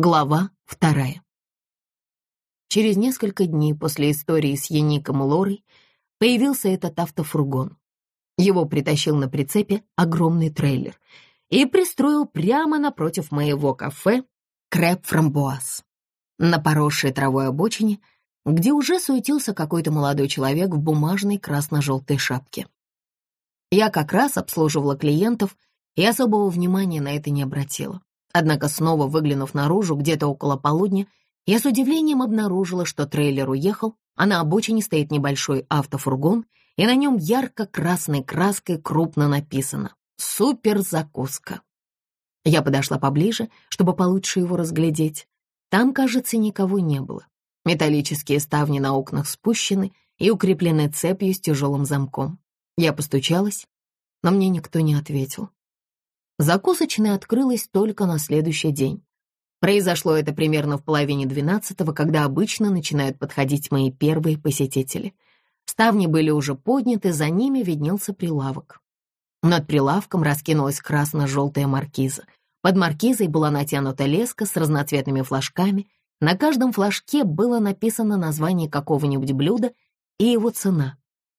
Глава вторая. Через несколько дней после истории с Яником и Лорой появился этот автофургон. Его притащил на прицепе огромный трейлер и пристроил прямо напротив моего кафе «Крэп Фрамбуаз» на поросшей травой обочине, где уже суетился какой-то молодой человек в бумажной красно-желтой шапке. Я как раз обслуживала клиентов и особого внимания на это не обратила. Однако снова выглянув наружу, где-то около полудня, я с удивлением обнаружила, что трейлер уехал, а на обочине стоит небольшой автофургон, и на нем ярко-красной краской крупно написано «Супер-закуска». Я подошла поближе, чтобы получше его разглядеть. Там, кажется, никого не было. Металлические ставни на окнах спущены и укреплены цепью с тяжелым замком. Я постучалась, но мне никто не ответил. Закусочная открылась только на следующий день. Произошло это примерно в половине двенадцатого, когда обычно начинают подходить мои первые посетители. Ставни были уже подняты, за ними виднелся прилавок. Над прилавком раскинулась красно-желтая маркиза. Под маркизой была натянута леска с разноцветными флажками. На каждом флажке было написано название какого-нибудь блюда и его цена.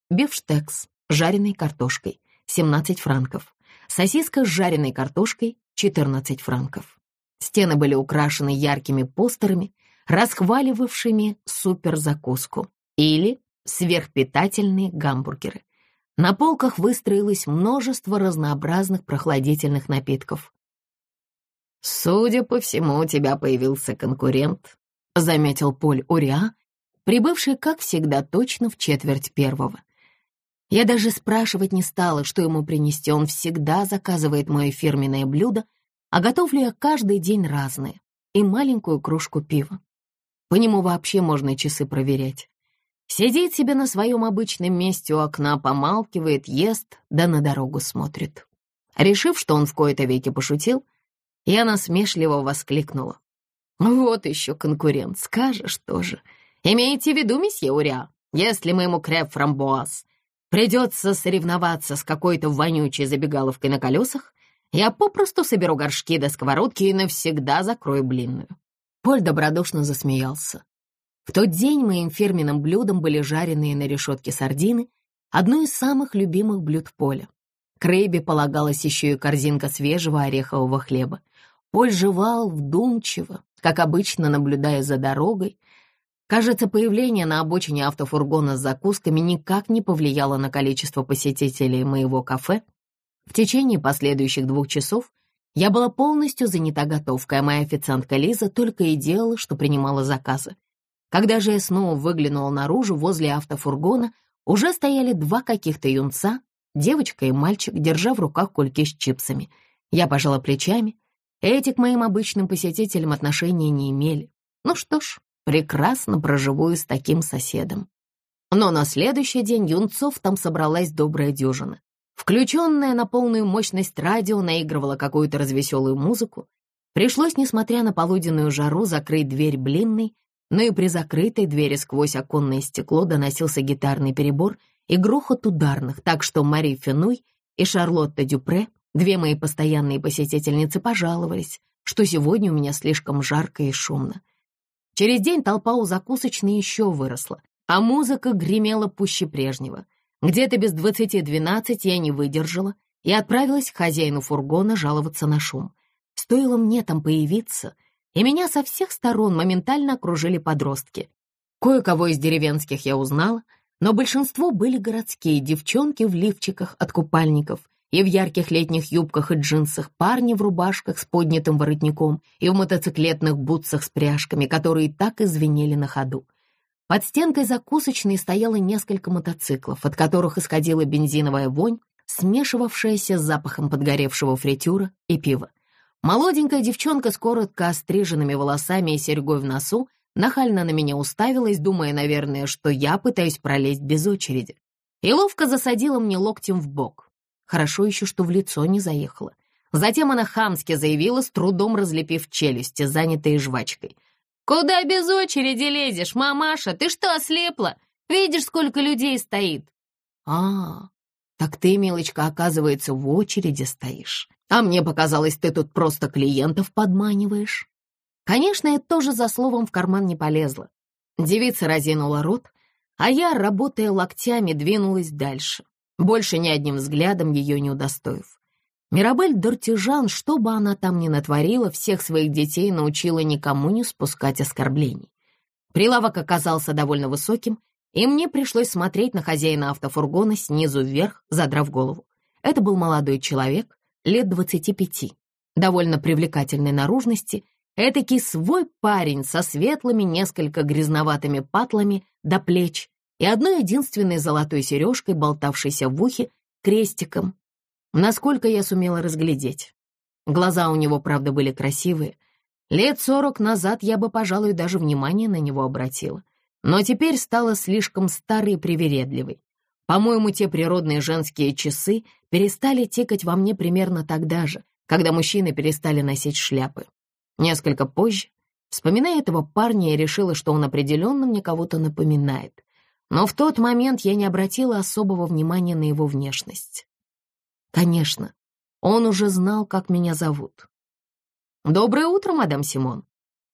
Бифштекс с жареной картошкой, 17 франков. Сосиска с жареной картошкой — 14 франков. Стены были украшены яркими постерами, расхваливавшими суперзакуску или сверхпитательные гамбургеры. На полках выстроилось множество разнообразных прохладительных напитков. «Судя по всему, у тебя появился конкурент», — заметил Поль Уриа, прибывший, как всегда, точно в четверть первого. Я даже спрашивать не стала, что ему принести. Он всегда заказывает мое фирменное блюдо, а готовлю я каждый день разные и маленькую кружку пива. По нему вообще можно часы проверять. Сидит себе на своем обычном месте у окна, помалкивает, ест, да на дорогу смотрит. Решив, что он в кои-то веки пошутил, я насмешливо воскликнула. «Вот еще конкурент, скажешь тоже. Имейте в виду, месье Уря, если мы ему креп фрамбуаз Придется соревноваться с какой-то вонючей забегаловкой на колесах. Я попросту соберу горшки до сковородки и навсегда закрою блинную». Поль добродушно засмеялся. В тот день моим фирменным блюдом были жареные на решетке сардины, одно из самых любимых блюд Поля. К рыбе полагалась еще и корзинка свежего орехового хлеба. Поль жевал вдумчиво, как обычно, наблюдая за дорогой, Кажется, появление на обочине автофургона с закусками никак не повлияло на количество посетителей моего кафе. В течение последующих двух часов я была полностью занята готовкой, а моя официантка Лиза только и делала, что принимала заказы. Когда же я снова выглянула наружу, возле автофургона уже стояли два каких-то юнца, девочка и мальчик, держа в руках кульки с чипсами. Я пожала плечами. Эти к моим обычным посетителям отношения не имели. Ну что ж, прекрасно проживу с таким соседом. Но на следующий день юнцов там собралась добрая дюжина. Включенная на полную мощность радио наигрывала какую-то развеселую музыку. Пришлось, несмотря на полуденную жару, закрыть дверь блинной, но и при закрытой двери сквозь оконное стекло доносился гитарный перебор и грохот ударных, так что Мари Фенуй и Шарлотта Дюпре, две мои постоянные посетительницы, пожаловались, что сегодня у меня слишком жарко и шумно. Через день толпа у закусочной еще выросла, а музыка гремела пуще прежнего. Где-то без двадцати двенадцать я не выдержала и отправилась к хозяину фургона жаловаться на шум. Стоило мне там появиться, и меня со всех сторон моментально окружили подростки. Кое-кого из деревенских я узнала, но большинство были городские девчонки в лифчиках от купальников и в ярких летних юбках и джинсах, парни в рубашках с поднятым воротником и в мотоциклетных бутсах с пряжками, которые так и звенели на ходу. Под стенкой закусочной стояло несколько мотоциклов, от которых исходила бензиновая вонь, смешивавшаяся с запахом подгоревшего фритюра и пива. Молоденькая девчонка с коротко остриженными волосами и серьгой в носу нахально на меня уставилась, думая, наверное, что я пытаюсь пролезть без очереди, и ловко засадила мне локтем в бок. Хорошо еще, что в лицо не заехала. Затем она хамски заявила, с трудом разлепив челюсти, занятые жвачкой. «Куда без очереди лезешь, мамаша? Ты что, ослепла? Видишь, сколько людей стоит?» «А, так ты, милочка, оказывается, в очереди стоишь. А мне показалось, ты тут просто клиентов подманиваешь». Конечно, я тоже за словом в карман не полезла. Девица разинула рот, а я, работая локтями, двинулась дальше, больше ни одним взглядом ее не удостоив. Мирабель Дортижан, что бы она там ни натворила, всех своих детей научила никому не спускать оскорблений. Прилавок оказался довольно высоким, и мне пришлось смотреть на хозяина автофургона снизу вверх, задрав голову. Это был молодой человек, лет двадцати пяти, довольно привлекательной наружности, этакий свой парень со светлыми, несколько грязноватыми патлами до плеч и одной единственной золотой сережкой, болтавшейся в ухе, крестиком, насколько я сумела разглядеть. Глаза у него, правда, были красивые. Лет сорок назад я бы, пожалуй, даже внимание на него обратила но теперь стала слишком старой и привередливой. По-моему, те природные женские часы перестали тикать во мне примерно тогда же, когда мужчины перестали носить шляпы. Несколько позже, вспоминая этого парня, я решила, что он определенно мне кого-то напоминает. Но в тот момент я не обратила особого внимания на его внешность. Конечно, он уже знал, как меня зовут. «Доброе утро, мадам Симон!»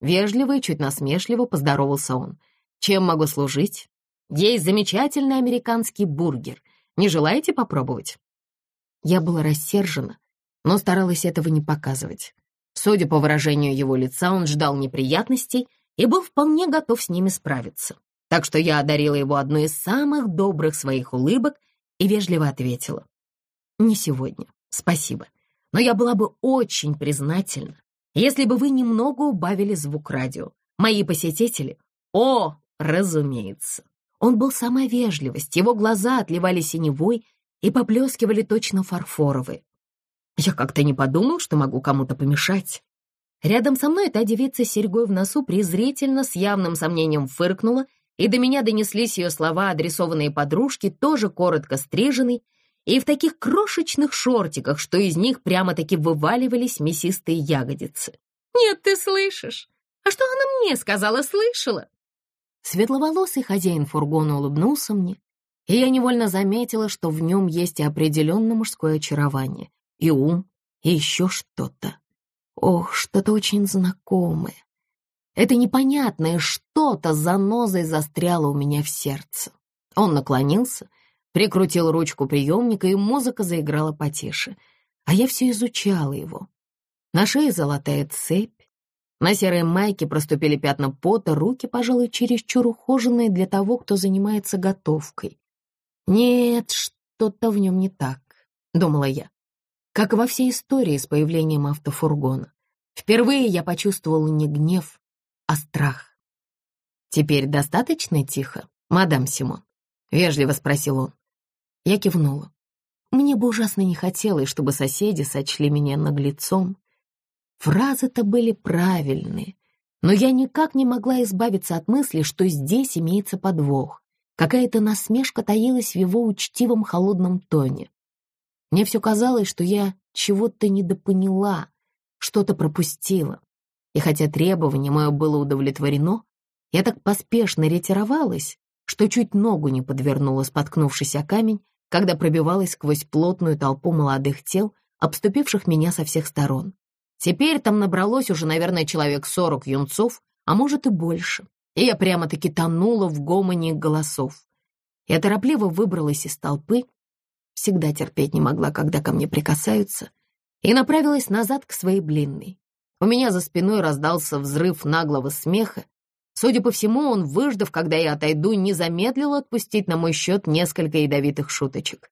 Вежливо и чуть насмешливо поздоровался он — чем могу служить? Есть замечательный американский бургер. Не желаете попробовать?» Я была рассержена, но старалась этого не показывать. Судя по выражению его лица, он ждал неприятностей и был вполне готов с ними справиться. Так что я одарила его одной из самых добрых своих улыбок и вежливо ответила. «Не сегодня, спасибо. Но я была бы очень признательна, если бы вы немного убавили звук радио. Мои посетители... О, Разумеется. Он был самая вежливость, его глаза отливали синевой и поплескивали точно фарфоровые. Я как-то не подумал, что могу кому-то помешать. Рядом со мной та девица с серьгой в носу презрительно, с явным сомнением фыркнула, и до меня донеслись ее слова, адресованные подружке, тоже коротко стриженной, и в таких крошечных шортиках, что из них прямо-таки вываливались мясистые ягодицы. «Нет, ты слышишь? А что она мне сказала, слышала?» Светловолосый хозяин фургона улыбнулся мне, и я невольно заметила, что в нем есть и определенно мужское очарование, и ум, и еще что-то. Ох, что-то очень знакомое. Это непонятное что-то занозой застряло у меня в сердце. Он наклонился, прикрутил ручку приемника, и музыка заиграла потише, а я все изучала его. На шее золотая цепь, на серой майке проступили пятна пота, руки, пожалуй, чересчур ухоженные для того, кто занимается готовкой. «Нет, что-то в нем не так», — думала я. Как во всей истории с появлением автофургона. Впервые я почувствовала не гнев, а страх. «Теперь достаточно тихо, мадам Симон?» — вежливо спросил он. Я кивнула. Мне бы ужасно не хотелось, чтобы соседи сочли меня наглецом, Фразы-то были правильные, но я никак не могла избавиться от мысли, что здесь имеется подвох. Какая-то насмешка таилась в его учтивом холодном тоне. Мне все казалось, что я чего-то недопоняла, что-то пропустила. И хотя требование мое было удовлетворено, я так поспешно ретировалась, что чуть ногу не подвернула, споткнувшись о камень, когда пробивалась сквозь плотную толпу молодых тел, обступивших меня со всех сторон. Теперь там набралось уже, наверное, человек сорок юнцов, а может и больше. И я прямо-таки тонула в гомоне голосов. Я торопливо выбралась из толпы, всегда терпеть не могла, когда ко мне прикасаются, и направилась назад к своей блинной. У меня за спиной раздался взрыв наглого смеха. Судя по всему, он, выждав, когда я отойду, не замедлил отпустить на мой счет несколько ядовитых шуточек.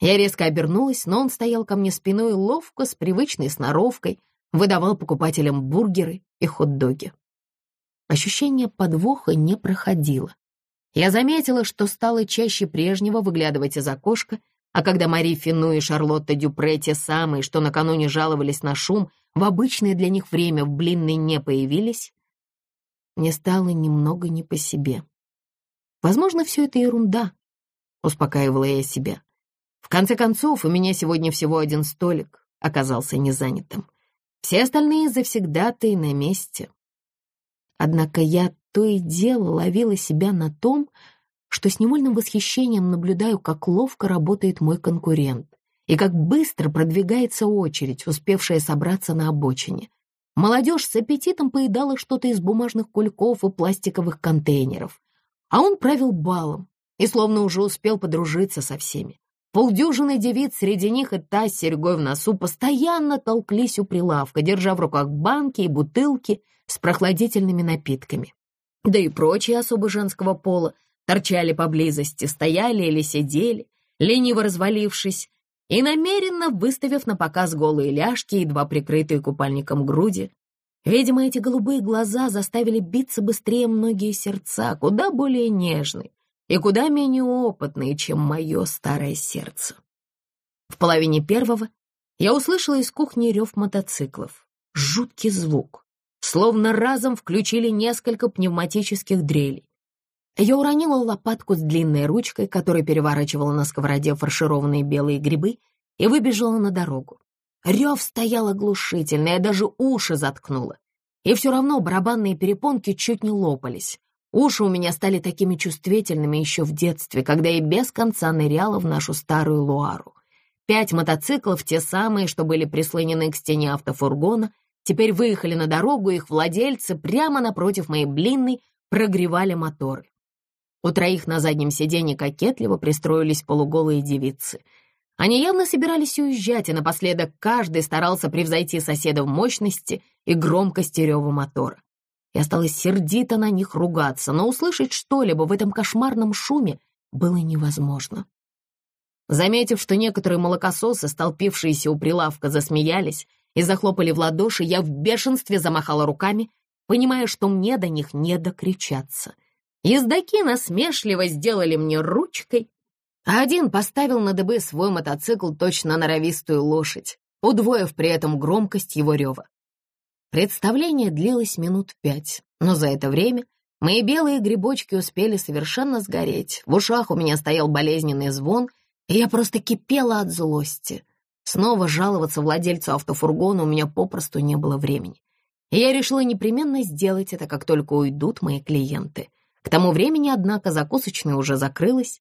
Я резко обернулась, но он стоял ко мне спиной ловко, с привычной сноровкой, выдавал покупателям бургеры и хот-доги. Ощущение подвоха не проходило. Я заметила, что стало чаще прежнего выглядывать из окошка, а когда Мари Фину и Шарлотта Дюпре, те самые, что накануне жаловались на шум, в обычное для них время в блинной не появились, мне стало немного не по себе. Возможно, все это ерунда, успокаивала я себя. В конце концов, у меня сегодня всего один столик оказался незанятым. Все остальные завсегдатые на месте. Однако я то и дело ловила себя на том, что с невольным восхищением наблюдаю, как ловко работает мой конкурент и как быстро продвигается очередь, успевшая собраться на обочине. молодежь с аппетитом поедала что-то из бумажных кульков и пластиковых контейнеров. А он правил балом и словно уже успел подружиться со всеми. Полдюжины девиц, среди них и та с серьгой в носу, постоянно толклись у прилавка, держа в руках банки и бутылки с прохладительными напитками. Да и прочие особы женского пола торчали поблизости, стояли или сидели, лениво развалившись и намеренно выставив на показ голые ляжки, едва прикрытые купальником груди. Видимо, эти голубые глаза заставили биться быстрее многие сердца, куда более нежные и куда менее опытные, чем мое старое сердце. В половине первого я услышала из кухни рев мотоциклов. Жуткий звук, словно разом включили несколько пневматических дрелей. Я уронила лопатку с длинной ручкой, которая переворачивала на сковороде фаршированные белые грибы, и выбежала на дорогу. Рев стоял оглушительный, я даже уши заткнула. И все равно барабанные перепонки чуть не лопались. Уши у меня стали такими чувствительными еще в детстве, когда я без конца ныряла в нашу старую Луару. Пять мотоциклов, те самые, что были прислонены к стене автофургона, теперь выехали на дорогу, их владельцы прямо напротив моей блинной прогревали моторы. У троих на заднем сиденье кокетливо пристроились полуголые девицы. Они явно собирались уезжать, и напоследок каждый старался превзойти соседа в мощности и громкости рева мотора. Я стала сердито на них ругаться, но услышать что-либо в этом кошмарном шуме было невозможно. Заметив, что некоторые молокососы, столпившиеся у прилавка, засмеялись и захлопали в ладоши, я в бешенстве замахала руками, понимая, что мне до них не докричаться. Ездаки насмешливо сделали мне ручкой, а один поставил на дыбы свой мотоцикл точно норовистую лошадь, удвоив при этом громкость его рева. Представление длилось минут пять, но за это время мои белые грибочки успели совершенно сгореть, в ушах у меня стоял болезненный звон, и я просто кипела от злости. Снова жаловаться владельцу автофургона у меня попросту не было времени. И я решила непременно сделать это, как только уйдут мои клиенты — к тому времени, однако, закусочная уже закрылась,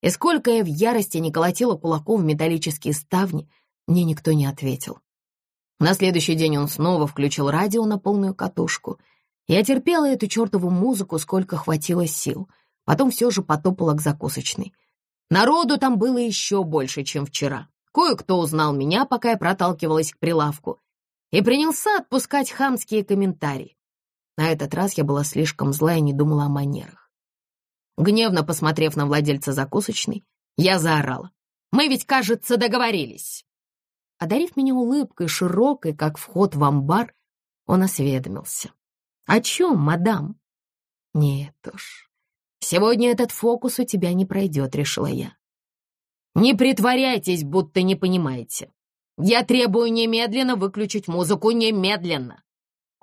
и сколько я в ярости не колотила кулаком в металлические ставни, мне никто не ответил. На следующий день он снова включил радио на полную катушку. Я терпела эту чертову музыку, сколько хватило сил. Потом все же потопала к закусочной. Народу там было еще больше, чем вчера. Кое-кто узнал меня, пока я проталкивалась к прилавку, и принялся отпускать хамские комментарии. На этот раз я была слишком зла и не думала о манерах. Гневно посмотрев на владельца закусочной, я заорала. «Мы ведь, кажется, договорились!» Одарив меня улыбкой, широкой, как вход в амбар, он осведомился. «О чем, мадам?» «Нет уж, сегодня этот фокус у тебя не пройдет», — решила я. «Не притворяйтесь, будто не понимаете. Я требую немедленно выключить музыку, немедленно!»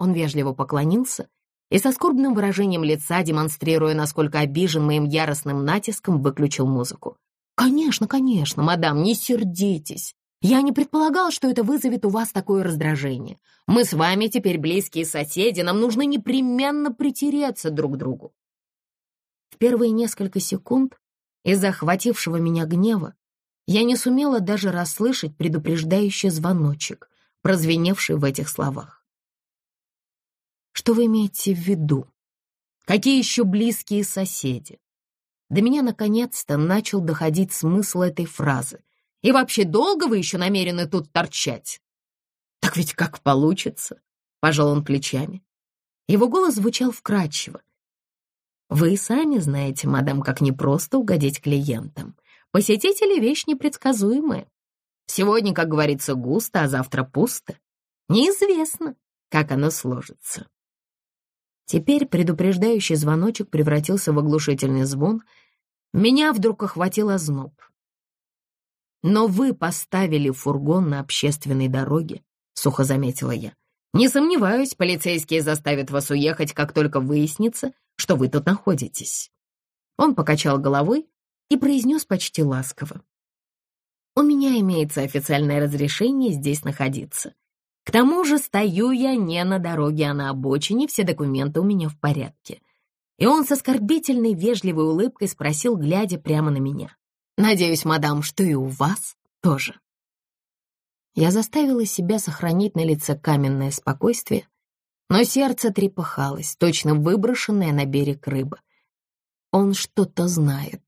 Он вежливо поклонился и со скорбным выражением лица, демонстрируя, насколько обижен моим яростным натиском, выключил музыку. «Конечно, конечно, мадам, не сердитесь. Я не предполагал, что это вызовет у вас такое раздражение. Мы с вами теперь близкие соседи, нам нужно непременно притереться друг к другу». В первые несколько секунд из захватившего меня гнева я не сумела даже расслышать предупреждающий звоночек, прозвеневший в этих словах. Что вы имеете в виду? Какие еще близкие соседи? До меня наконец-то начал доходить смысл этой фразы. И вообще, долго вы еще намерены тут торчать? Так ведь как получится, пожал он плечами. Его голос звучал вкрадчиво. Вы сами знаете, мадам, как непросто угодить клиентам. Посетители — вещь непредсказуемая. Сегодня, как говорится, густо, а завтра пусто. Неизвестно, как оно сложится. Теперь предупреждающий звоночек превратился в оглушительный звон. Меня вдруг охватил озноб. «Но вы поставили фургон на общественной дороге», — сухо заметила я. «Не сомневаюсь, полицейские заставят вас уехать, как только выяснится, что вы тут находитесь». Он покачал головой и произнес почти ласково. «У меня имеется официальное разрешение здесь находиться. К тому же стою я не на дороге, а на обочине, все документы у меня в порядке. И он с оскорбительной вежливой улыбкой спросил, глядя прямо на меня. «Надеюсь, мадам, что и у вас тоже». Я заставила себя сохранить на лице каменное спокойствие, но сердце трепыхалось, точно выброшенная на берег рыба. Он что-то знает.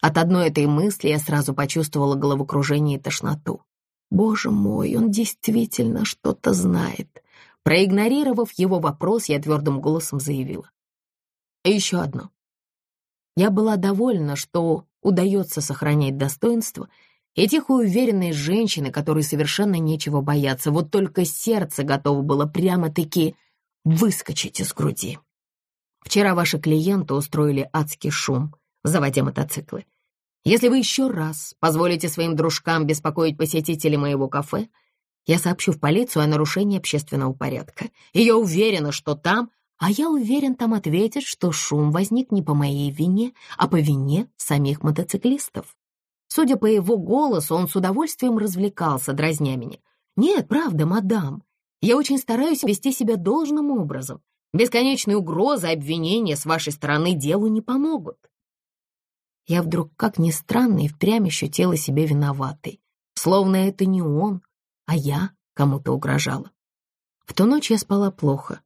От одной этой мысли я сразу почувствовала головокружение и тошноту. Боже мой, он действительно что-то знает. Проигнорировав его вопрос, я твердым голосом заявила. И еще одно. Я была довольна, что удается сохранять достоинство и тихую уверенность женщины, которой совершенно нечего бояться, вот только сердце готово было прямо-таки выскочить из груди. Вчера ваши клиенты устроили адский шум, заводя мотоциклы. Если вы еще раз позволите своим дружкам беспокоить посетителей моего кафе, я сообщу в полицию о нарушении общественного порядка. И я уверена, что там, а я уверен, там ответят, что шум возник не по моей вине, а по вине самих мотоциклистов. Судя по его голосу, он с удовольствием развлекался, дразня меня. Нет, правда, мадам, я очень стараюсь вести себя должным образом. Бесконечные угрозы, обвинения с вашей стороны делу не помогут. Я вдруг, как ни странно, и впрямь ощутила себя виноватой. Словно это не он, а я кому-то угрожала. В ту ночь я спала плохо.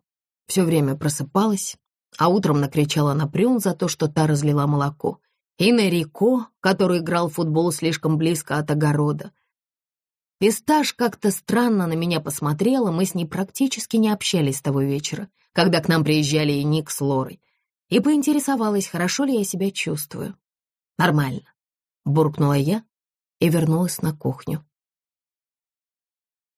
Все время просыпалась, а утром накричала на Прюн за то, что та разлила молоко. И на Рико, который играл в футбол слишком близко от огорода. Пистаж как-то странно на меня посмотрела, мы с ней практически не общались с того вечера, когда к нам приезжали и Ник с Лорой, и поинтересовалась, хорошо ли я себя чувствую. «Нормально», — буркнула я и вернулась на кухню.